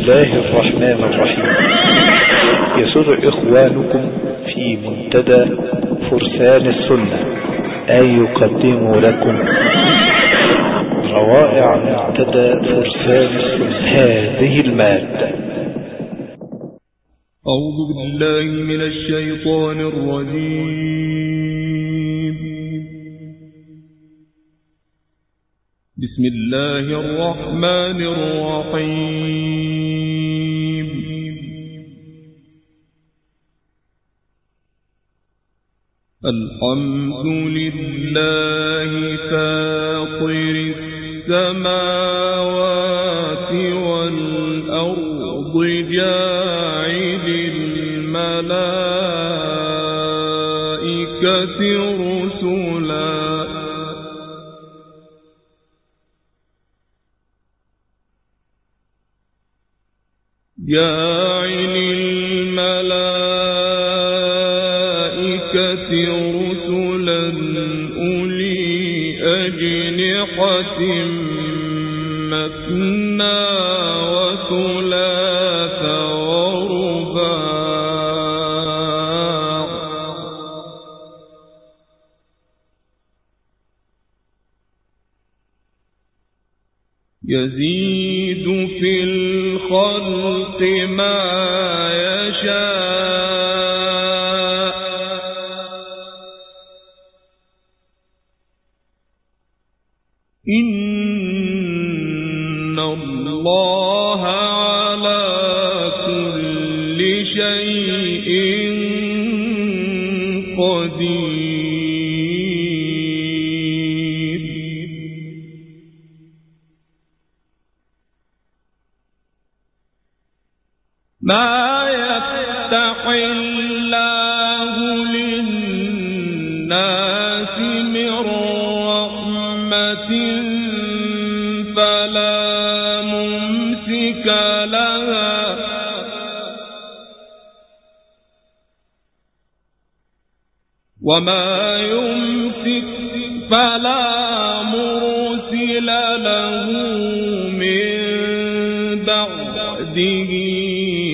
الله الرحمن الرحيم. يسر إخوانكم في منتدى فرسان السنة. أن يقدموا لكم روائع منتدى فرسان السنة. هذه المادة. أعوذ بالله من الشيطان الرجيم. بسم الله الرحمن الرحيم. الحمد لله فاطر السماوات والأرض جاعل الملائكة جاعل الملائكة رسلا أولي أجنحة مثنى وثلاث ورباع يزيد في الخلق ما يشاء. إن الله وما يمسك فلا مرسل له من بعده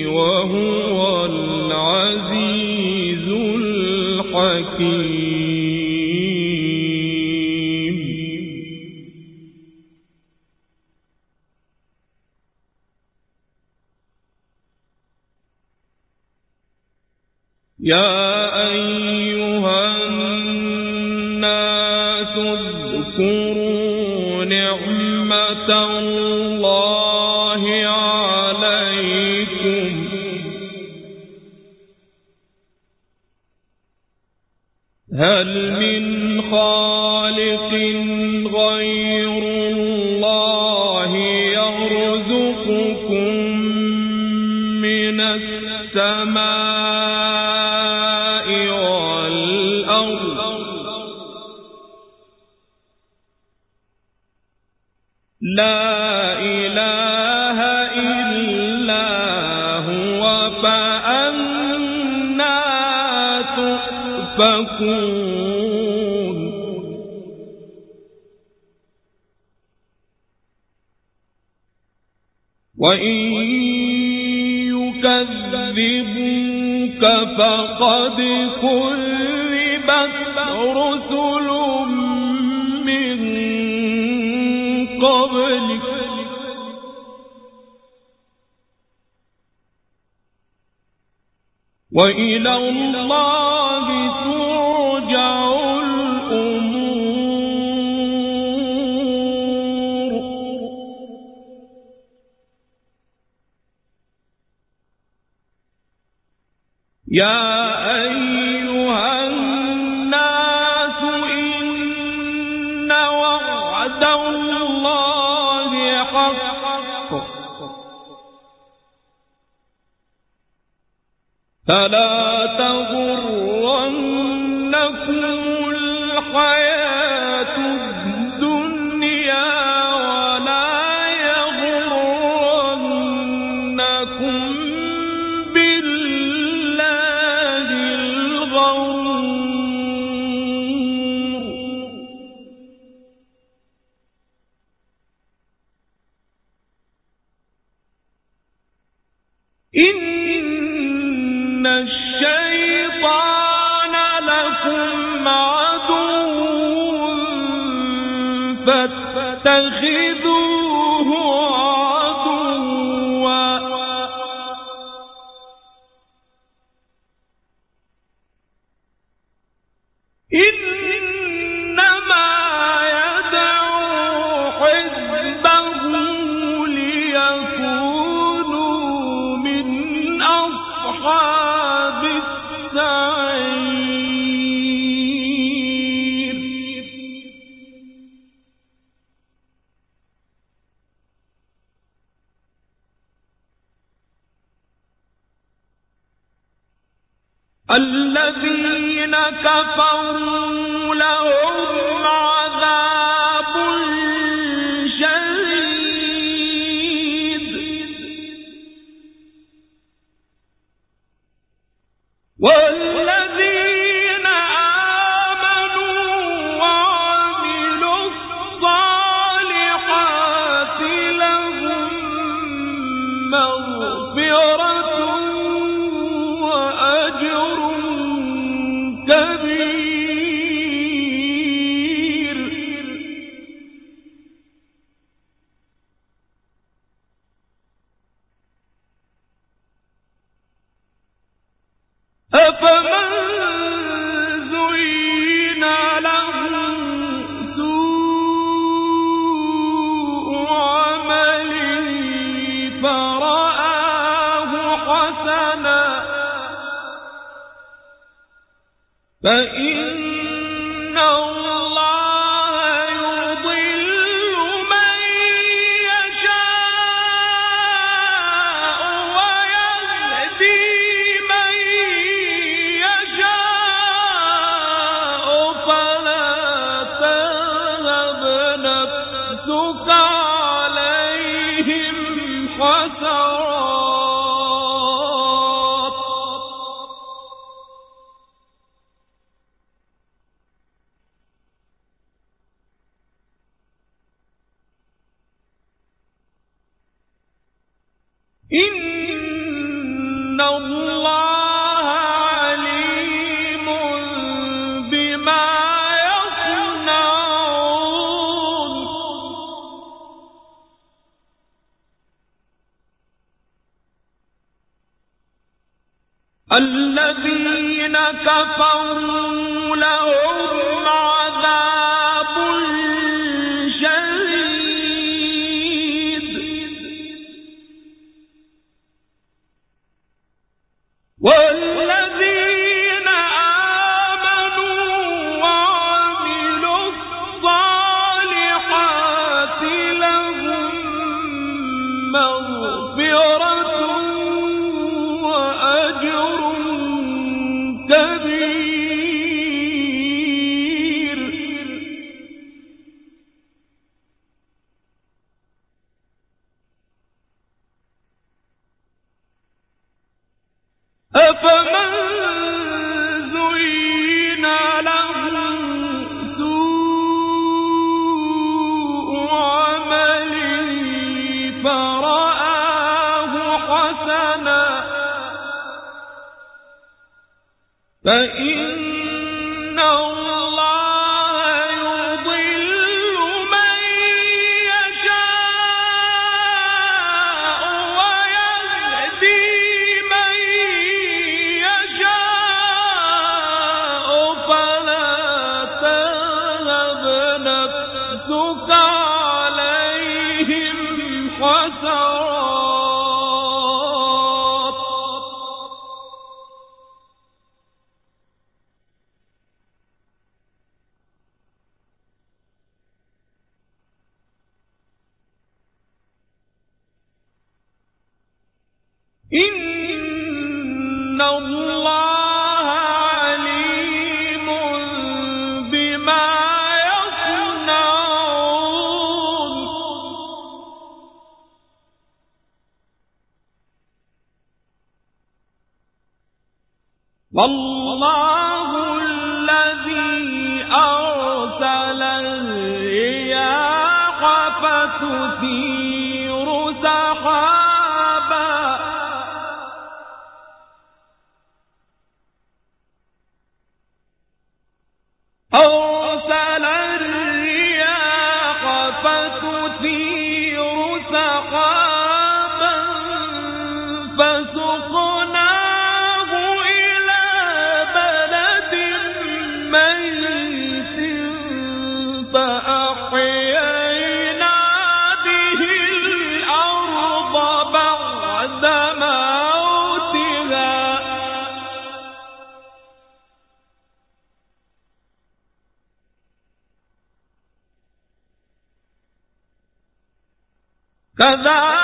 وهو العزيز الحكيم. كذبت رسل من قبلك. وإلى الله ترجع الأمور. يا فلا تغرنكم الحياة فاتخذوه فإن الذين كفروا لهم عليهم حسرات كذلك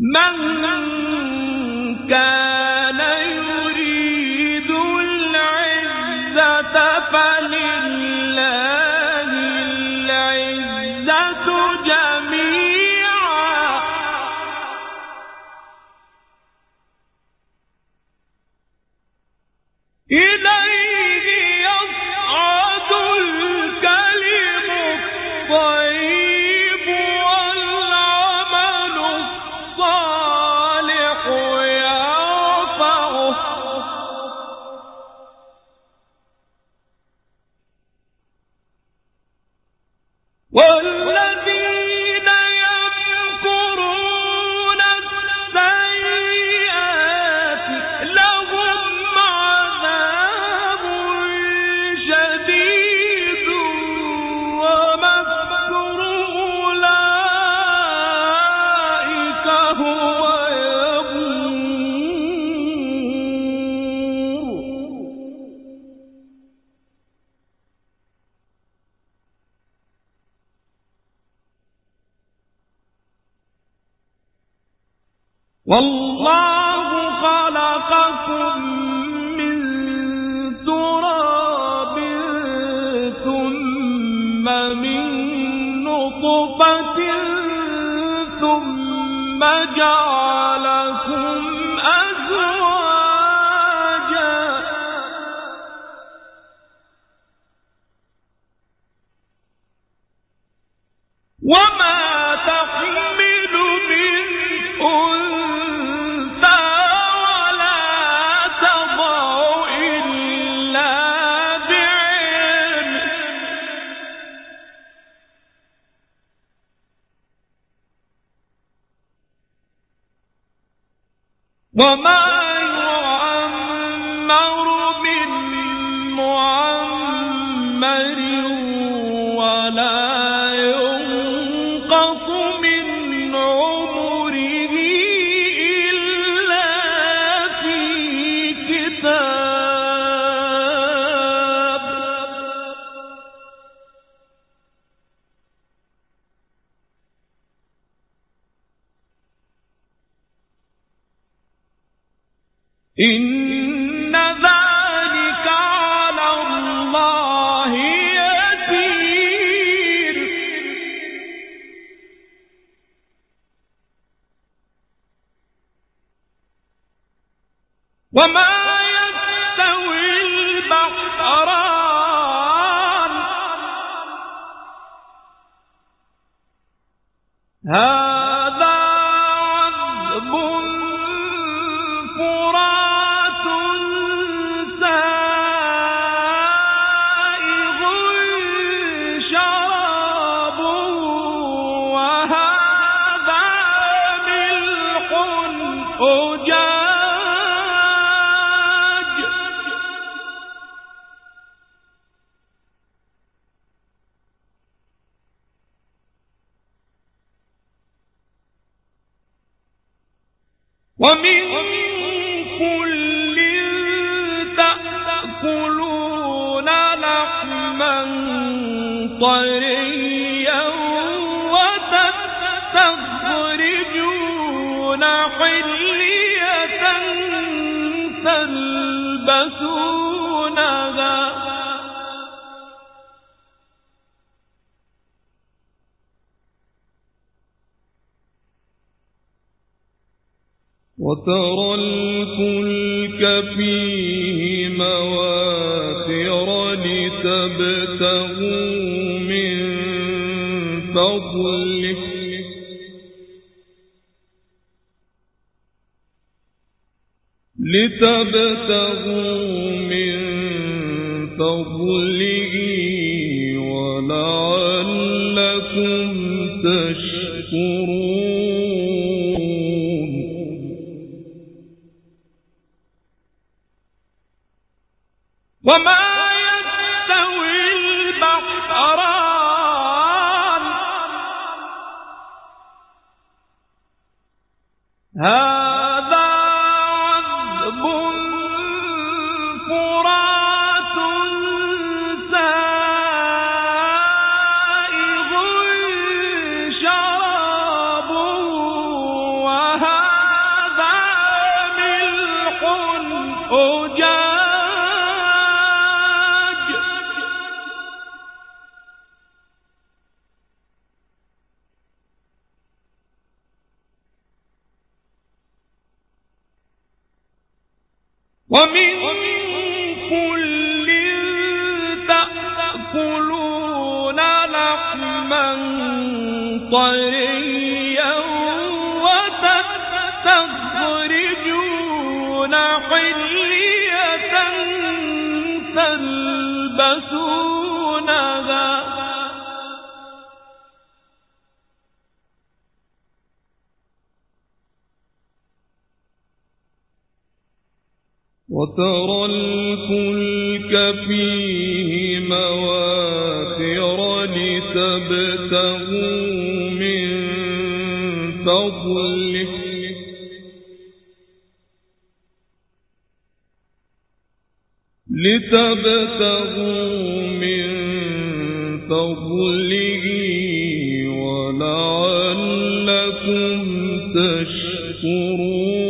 من كان والله خلقكم وما ومن وترى الفلك فيه مواخر لتبتغوا من فضله. لتبتغوا من فضله ولعلكم تشكرون. وما يستوي البحران ومن كل تأكلون لحما طريا حلية تلبسونها وترى الفلك فيه مواخر لتبتغوا من فضله. لتبتغوا من فضله ولعلكم تشكرون.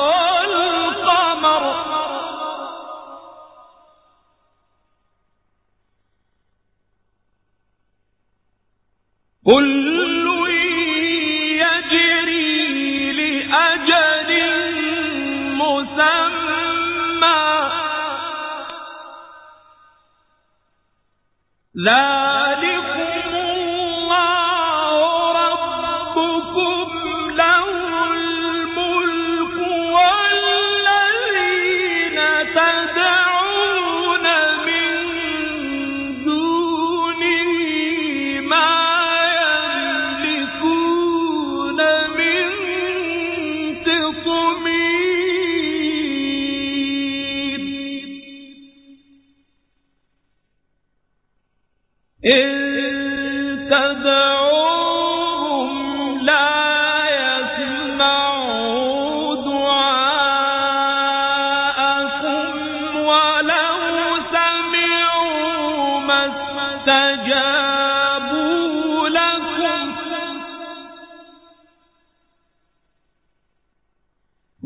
لا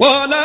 ولا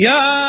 Yeah.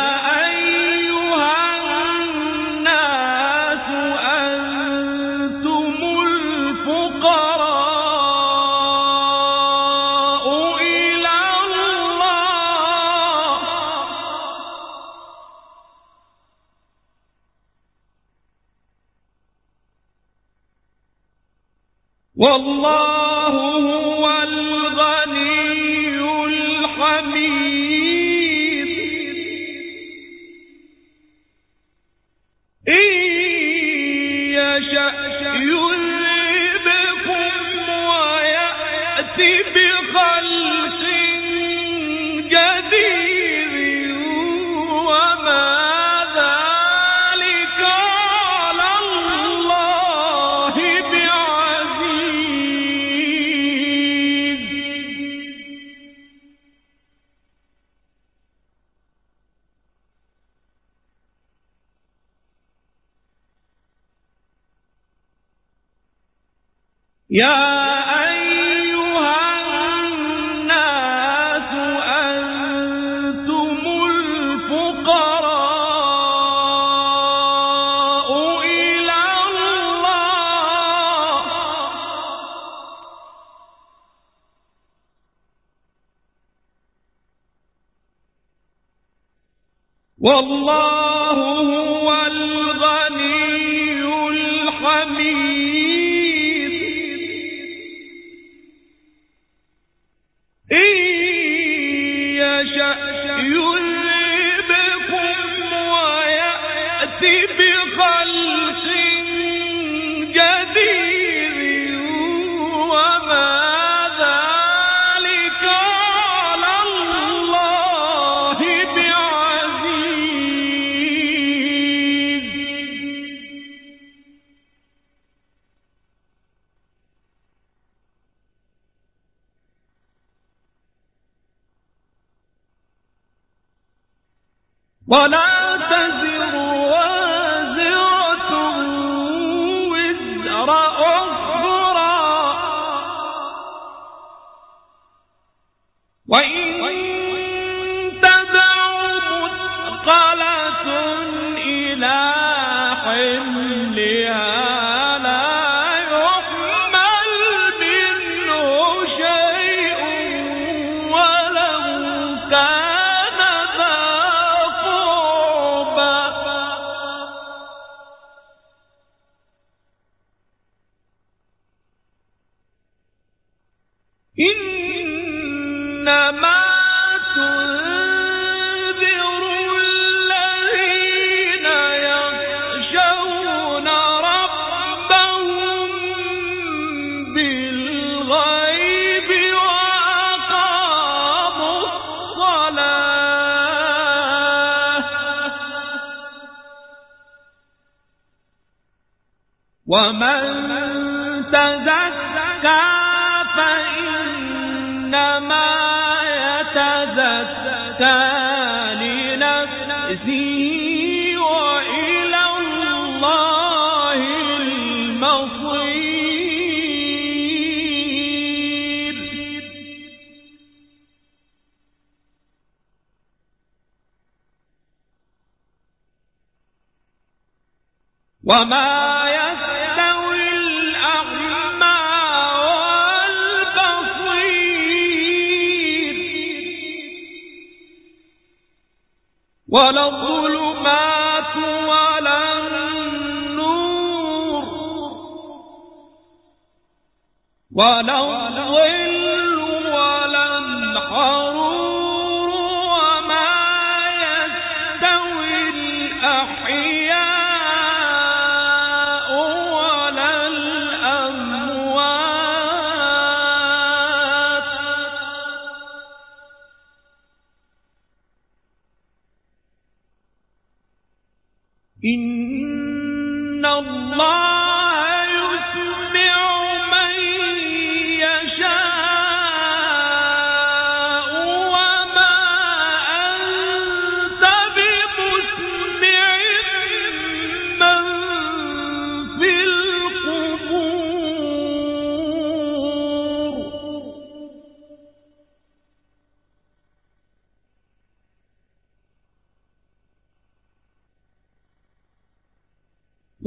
والله وما يستوي الأعمى والبصير ولا الظلمات ولا النور ولا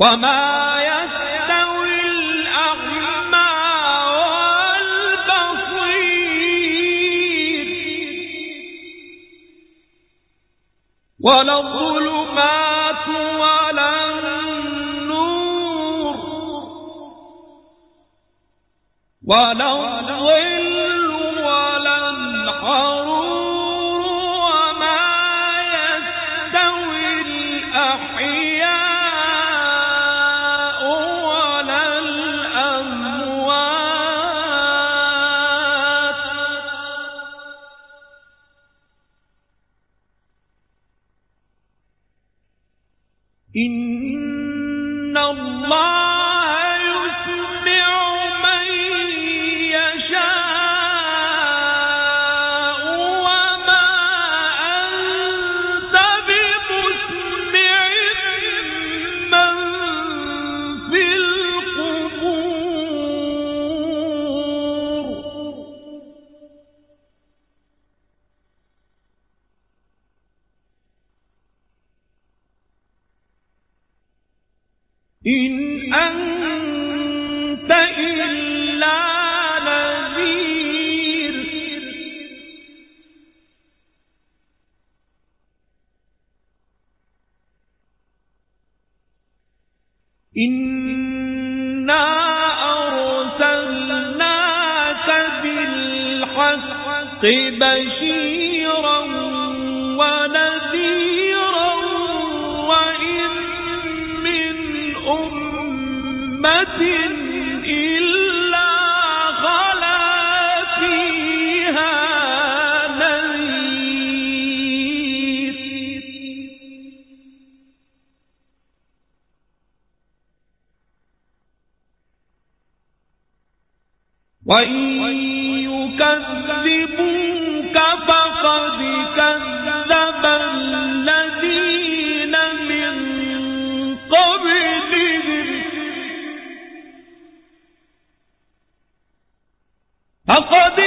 وما يستوي الأعمى والبصير. ولا الظلمات ولا النور. ولا الظل إن أنت إلا نذير. إنا أرسلناك بالحق بشير فقد كذب الذين من قبلهم فقد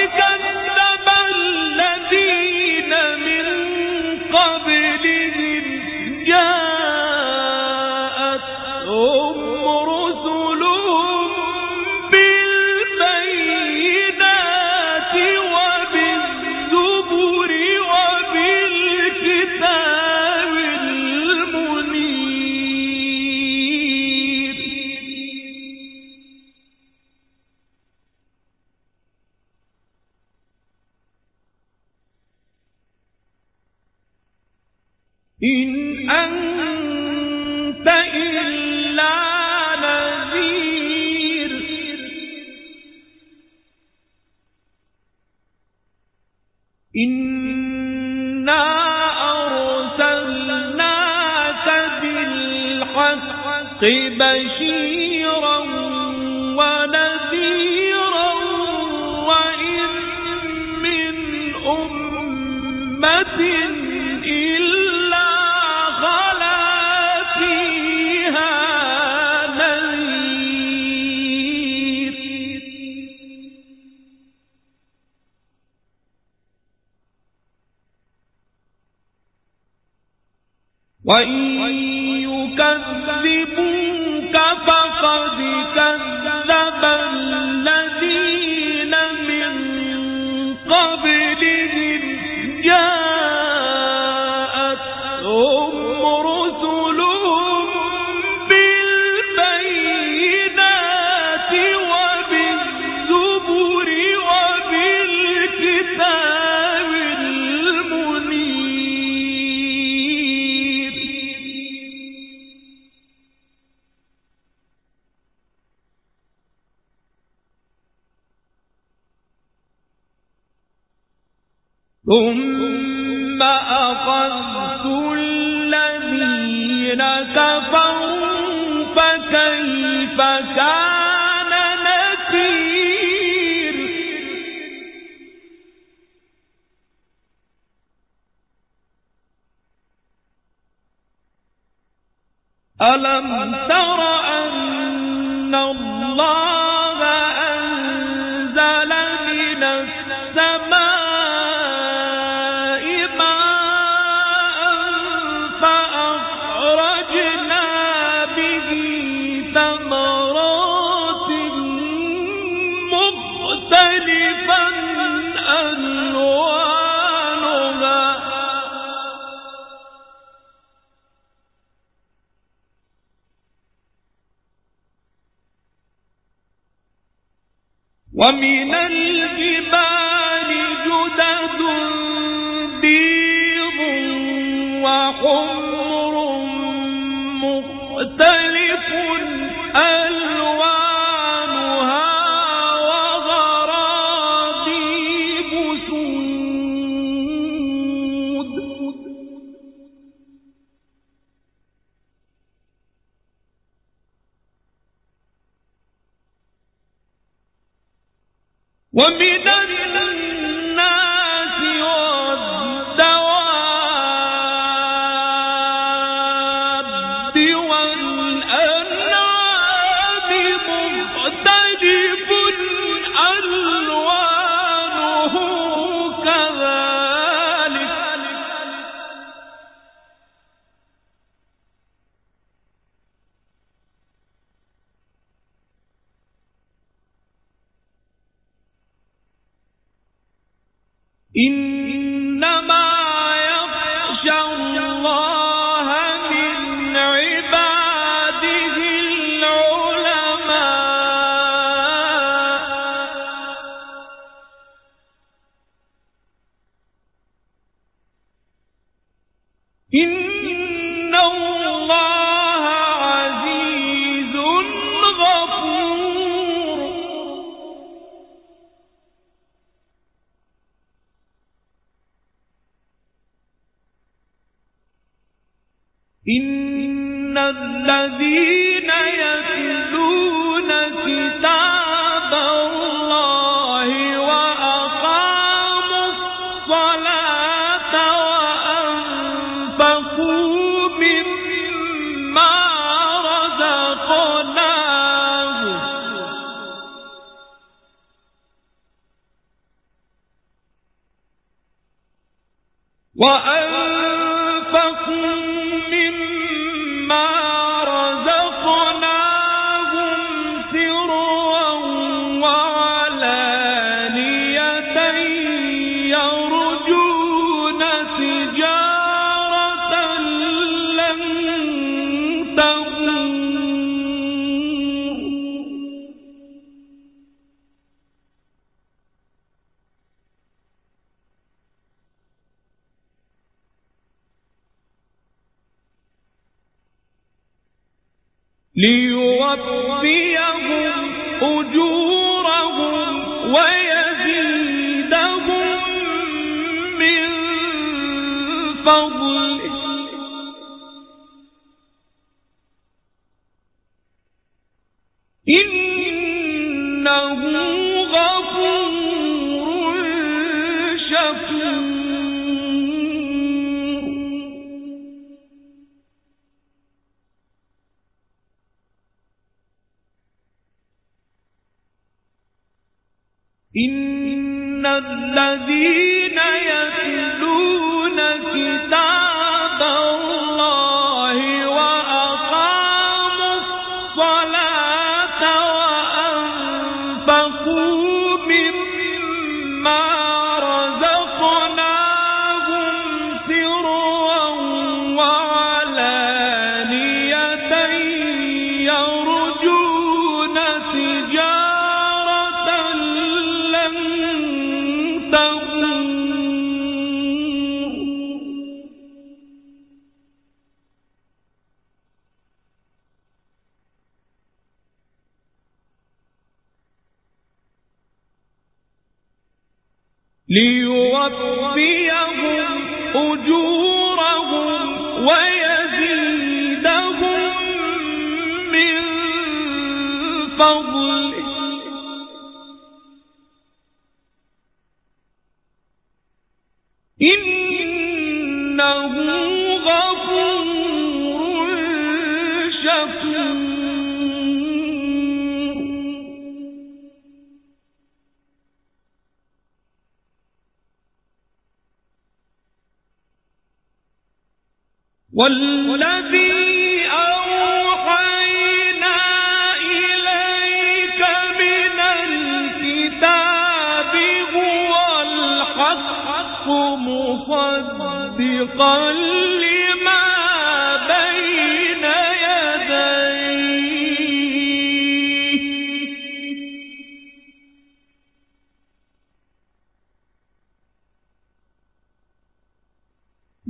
Um ومن الجبال جدد بيض وحمر مختلف ألوان ليوفيهم أجورهم ويزيدهم من فضل الذي ليوفيهم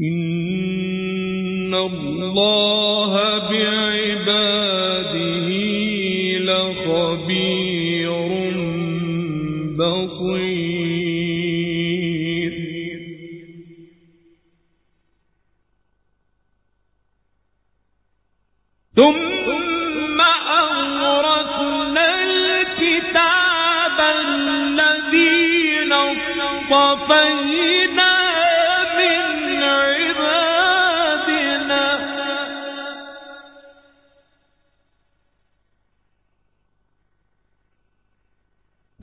إن الله بعباده لخبير بصير. ثم أورثنا الكتاب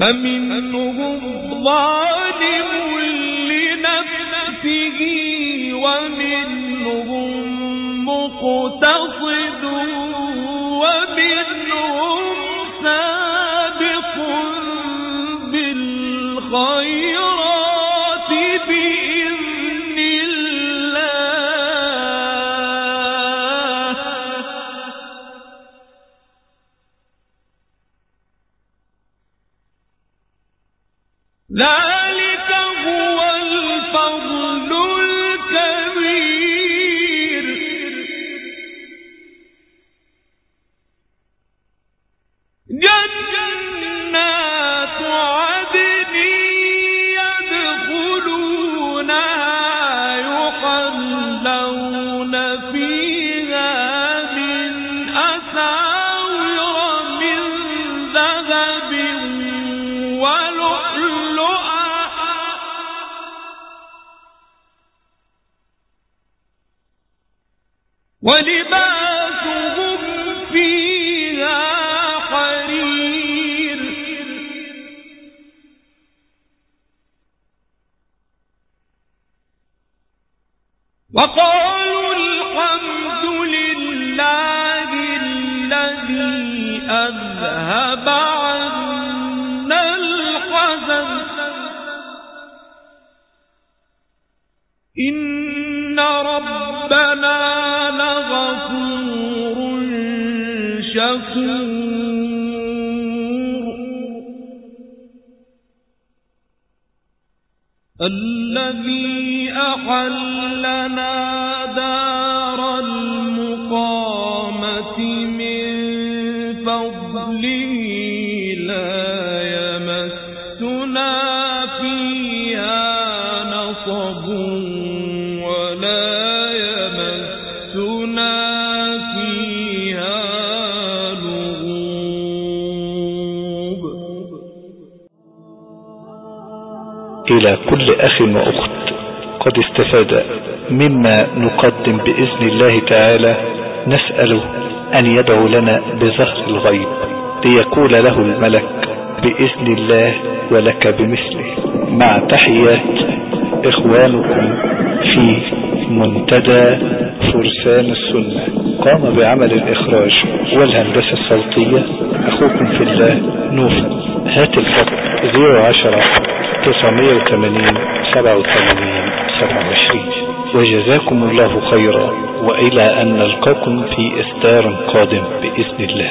فمنهم ظالم لنفسه ومنهم مقتصد إلى كل أخ وأخت قد استفاد مما نقدم بإذن الله تعالى نسأل أن يدعو لنا بظهر الغيب. ليقول له الملك بإذن الله ولك بمثله. مع تحيات إخوانكم في منتدى فرسان السنة. قام بعمل الإخراج والهندسة الصوتية. أخوكم في الله نوفل هات الخط 010 980 87 27 وجزاكم الله خيرا. وإلى أن نلقاكم في إصدار قادم بإذن الله.